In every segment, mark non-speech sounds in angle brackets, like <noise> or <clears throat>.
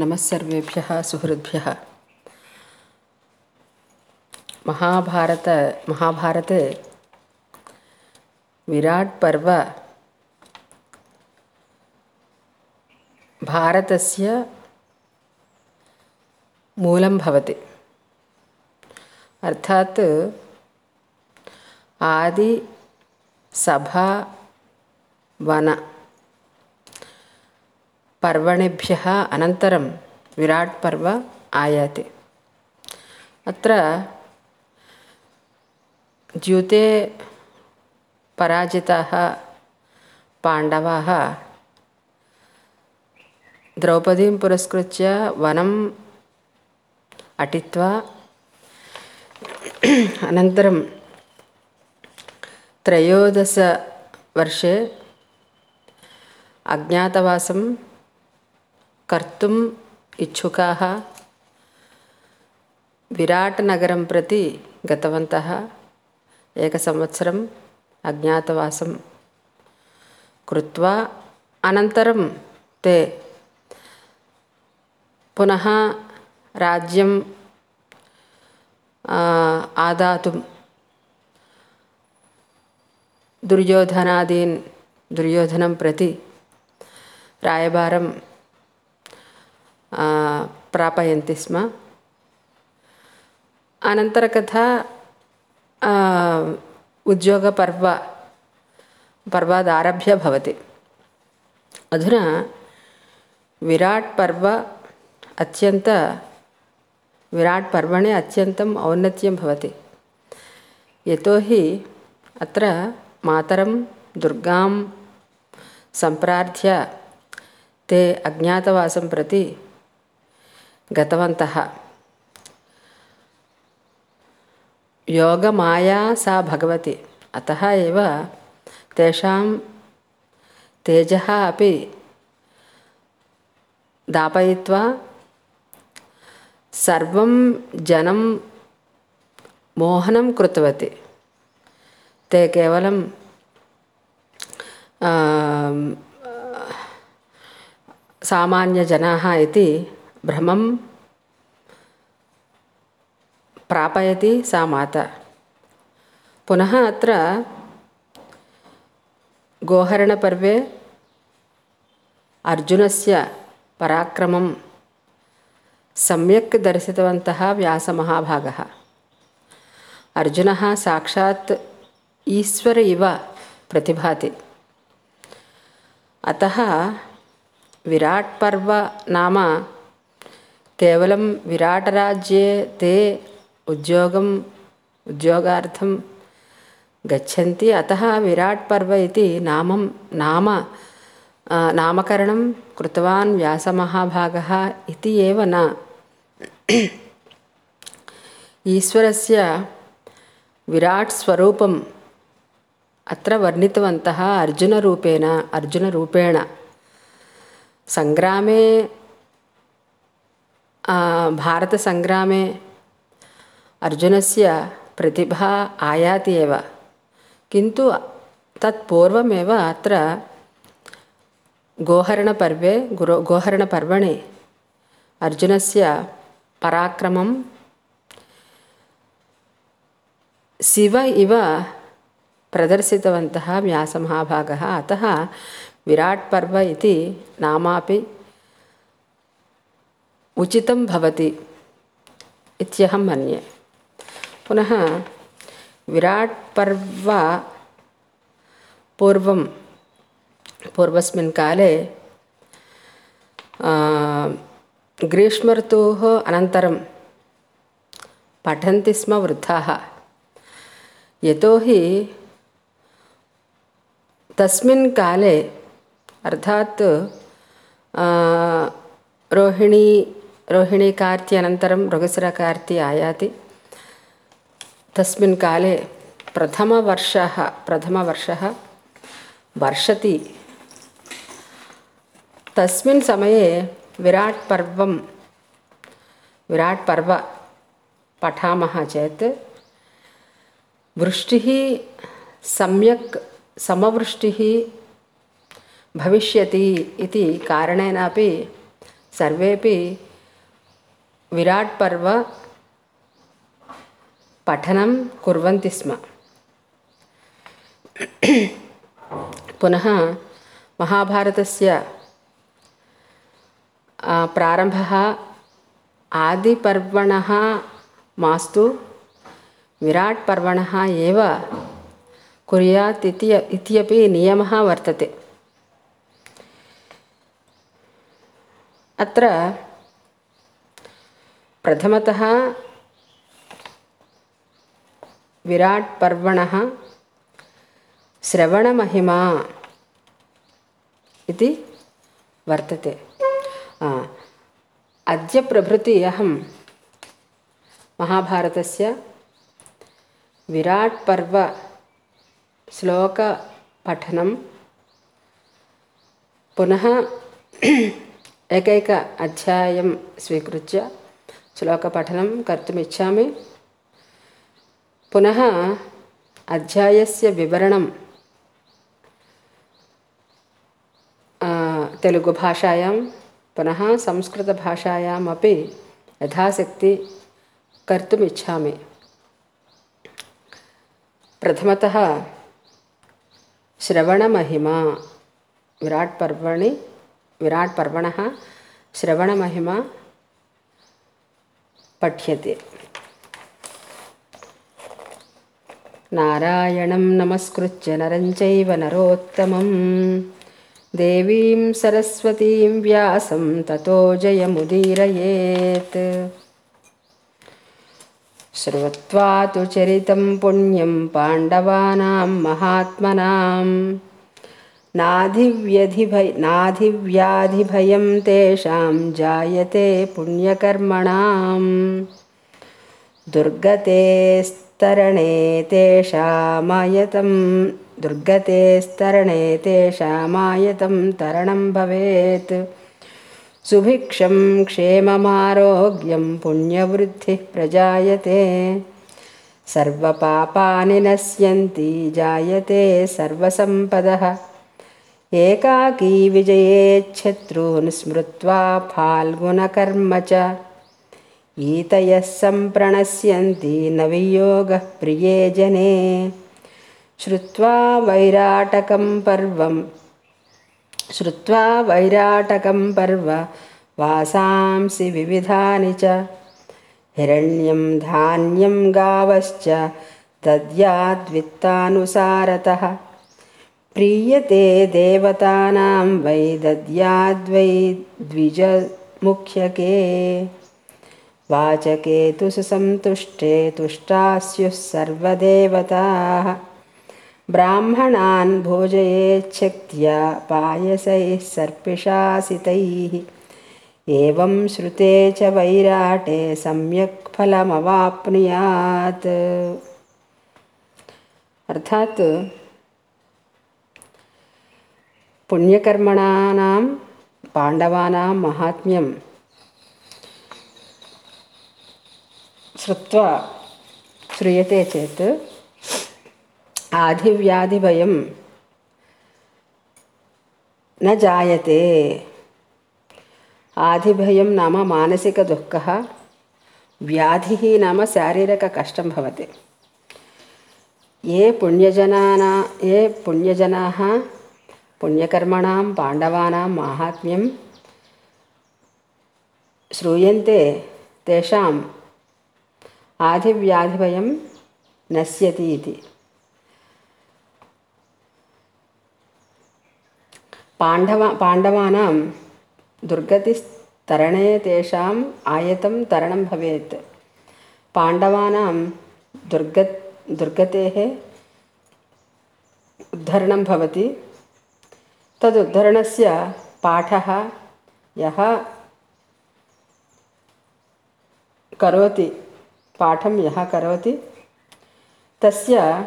नमः सर्वेभ्यः सुहृद्भ्यः। महाभारत महाभारते विराट् पर्व भारतस्य मूलं भवति। अर्थात् आदि सभा वन पर्वणेभ्यः अनन्तरं विराट् पर्व आयाति द्यूते पराजिताः पाण्डवाः द्रौपदीं पुरस्कृत्य वनम् अटित्वा अनन्तरं त्रयोदशवर्षे अज्ञातवासं कर्तुम् इच्छुकाः विराट् नगरं प्रति गतवन्तः एकसंवत्सरम् अज्ञातवासं कृत्वा अनन्तरं ते पुनः राज्यं आदातुं दुर्योधनादीन्, दुर्योधनं प्रति रायबारं प्रापयन्ति स्म अनन्तरकथा उद्योगपर्व पर्वादारभ्य भवति अधुना विराट् पर्व अत्यन्त विराट् पर्वणे अत्यन्तम् औन्नत्यं भवति यतोहि अत्र मातरं दुर्गां सम्प्रार्थ्य ते अज्ञातवासं प्रति गतवन्तः। योगमाया सा भगवती। अतः एव तेषां तेजः अपि दापयित्वा सर्वं जनं मोहनं कृतवती। ते केवलं सामान्यजनाः इति भ्रमं प्रापयति सा माता। पुनः अत्र गोहरणपर्वे अर्जुनस्य पराक्रमं सम्यक् दर्शितवन्तः व्यासमहाभागः। अर्जुनः साक्षात् ईश्वर इव प्रतिभाति। अतः विराट् पर्व नाम केवलं विराटराज्ये ते उद्योगम् उद्योगार्थं गच्छन्ति। अतः विराट् पर्व इति नामं, नाम नामकरणं कृतवान् व्यासमहाभागः इति एव न। ईश्वरस्य विराट् स्वरूपम् अत्र वर्णितवन्तः अर्जुनरूपेण अर्जुनरूपेण। सङ्ग्रामे भारतसङ्ग्रामे अर्जुनस्य प्रतिभा आयाति एव किन्तु तत्पूर्वमेव अत्र गोहरणपर्वे गुरो गोहरणपर्वणि अर्जुनस्य पराक्रमं शिव इव प्रदर्शितवन्तः व्यासमहाभागः अतः विराट् पर्व इति नामापि उचितं मन्ये। पुनः विराट् पर्व पूर्वं पूर्वस्मिन् काले ग्रीष्मर्तोः अनन्तरं पठन्ति स्म वृद्धाः। यतोहि तस्मिन् काले, अर्थात् रोहिणी रोहिणीकार्ति अनन्तरं मृगशिरकार्ति आयाति। तस्मिन् काले प्रथमवर्षः प्रथमवर्षः वर्षति। तस्मिन् समये विराट् पर्वं, विराट् पर्व पठामः चेत् वृष्टिः सम्यक्, समवृष्टिः भविष्यति इति कारणेनापि सर्वेपि विराट् पर्व पठनं कुर्वन्ति स्म। पुनः महाभारतस्य प्रारम्भः आदिपर्वणः मास्तु। विराट् पर्वणः एव कुर्यात् इति, इत्यपि नियमः वर्तते। अत्र प्रथमतः विराट् पर्वणः श्रवणमहिमा इति वर्तते। अद्य प्रभृति अहं महाभारतस्य विराट् पर्व श्लोकपठनं पुनः <clears throat> एकैक अध्यायं स्वीकृत्य श्लोकपठनं कर्तुम् इच्छामि पुनः अध्यायस्य विवरणं तेलुगुभाषायां, पुनः संस्कृतभाषायामपि यथाशक्ति कर्तुम् इच्छामि प्रथमतः श्रवणमहिमा विराट् पर्वणि विराट् श्रवणमहिमा पठ्यते। नारायणं नमस्कृत्य नरं चैव नरोत्तमं। देवीं सरस्वतीं व्यासं ततो जयमुदीरयेत्। श्रुत्वा तु चरितं पुण्यं पाण्डवानां महात्मनां नाधिव्यधिभय नाधिव्याधिभयं तेषां जायते पुण्यकर्मणां दुर्गतेस्तरणे तेषामायतं दुर्गतेस्तरणे तेषामायतं तरणं भवेत्। सुभिक्षं क्षेममारोग्यं पुण्यवृद्धिः प्रजायते। सर्वपापानि नश्यन्ति जायते सर्वसम्पदः एकाकी विजयेच्छत्रून् स्मृत्वा फाल्गुनकर्म च। ईतयः सम्प्रणश्यन्ति न वियोगः प्रिये जने। श्रुत्वा वैराटकं पर्वं श्रुत्वा वैराटकं पर्व वासांसि विविधानि च। हिरण्यं धान्यं गावश्च दद्याद्वित्तानुसारतः प्रीयते देवतानां वै दद्याद्वै द्विजमुख्यके। वाचके तु सुसन्तुष्टे तुष्टास्युः सर्वदेवताः। ब्राह्मणान् भोजयेच्छक्त्या पायसैः सर्पिषासितैः। एवं श्रुते च वैराटे सम्यक् फलमवाप्नुयात्। अर्थात् पुण्यकर्मणानां, पाण्डवानां महात्म्यं श्रुत्वा श्रूयते चेत् आधिव्याधिभयं न जायते। आधिभयं नाम मानसिकदुःखः, व्याधिः नाम शारीरककष्टं भवति। ये पुण्यजनाना, ये पुण्यजनाः पुण्यकर्मणां, पाण्डवानां, माहात्म्यं श्रूयन्ते तेषाम् आधिव्याधिभयं नश्यति इति। पाण्डवा, पाण्डवानां दुर्गतिस्तरणे तेषाम् आयतं तरणं भवेत्। दुर्ग दुर्गतेः उद्धरणं भवति। तदुद्धरणस्य पाठः यः करोति, पाठं यः करोति, तस्य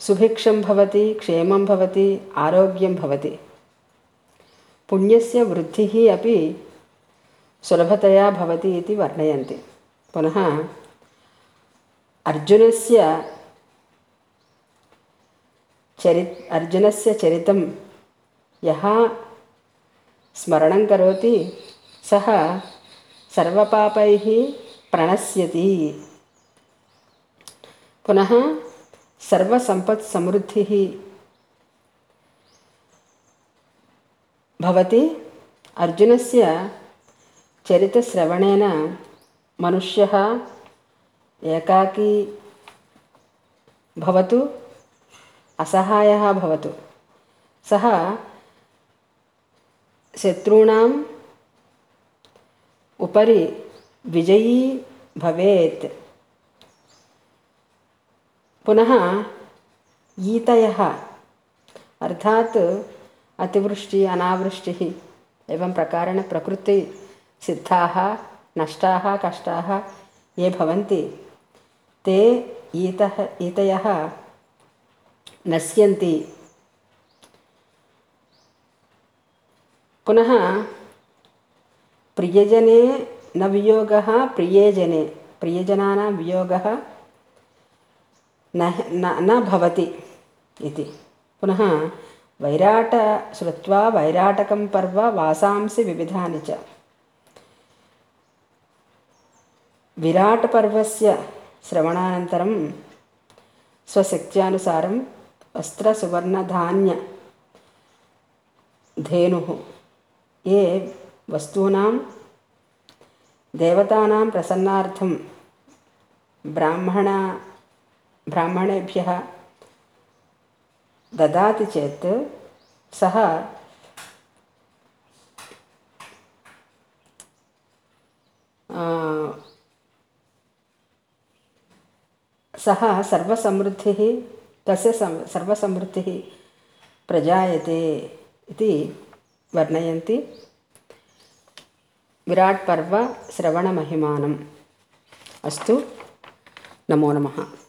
सुभिक्षं भवति, क्षेमं भवति, आरोग्यं भवति। पुण्यस्य वृद्धिः अपि सुलभतया भवति इति वर्णयन्ति। पुनः अर्जुनस्य चरि अर्जुनस्य चरितं यः स्मरणं करोति, सः सर्वपापैः प्रणश्यति पुनः सर्वसम्पत्समृद्धिः भवति। अर्जुनस्य चरितश्रवणेन मनुष्यः एकाकी भवतु। असहायः भवतु। सः शत्रूणाम् उपरि विजयी भवेत्। पुनः ईतयः, अर्थात् अतिवृष्टिः, अनावृष्टिः एवं प्रकारेण प्रकृतिसिद्धाः नष्टाः, कष्टाः ये भवन्ति, ते ईतः, ईतयः नश्यन्ति पुनः प्रियजने न वियोगः प्रिये जने प्रियजनानां वियोगः न न न भवति इति पुनः वैराट श्रुत्वा वैराटकं पर्व वासांसि विविधानि च विराटपर्वस्य श्रवणानन्तरं स्वशक्त्यानुसारं वस्त्रसुवर्णधान्यधेनुः ये वस्तूनां देवतानां प्रसन्नार्थं ब्राह्मण ब्राह्मणेभ्यः ददाति चेत् सः सः सर्वसमृद्धिः तस्य सं सर्वसमृद्धिः प्रजायते इति वर्णयन्ति. विराट्पर्व श्रवणमहिमानम्. अस्तु नमो नमः.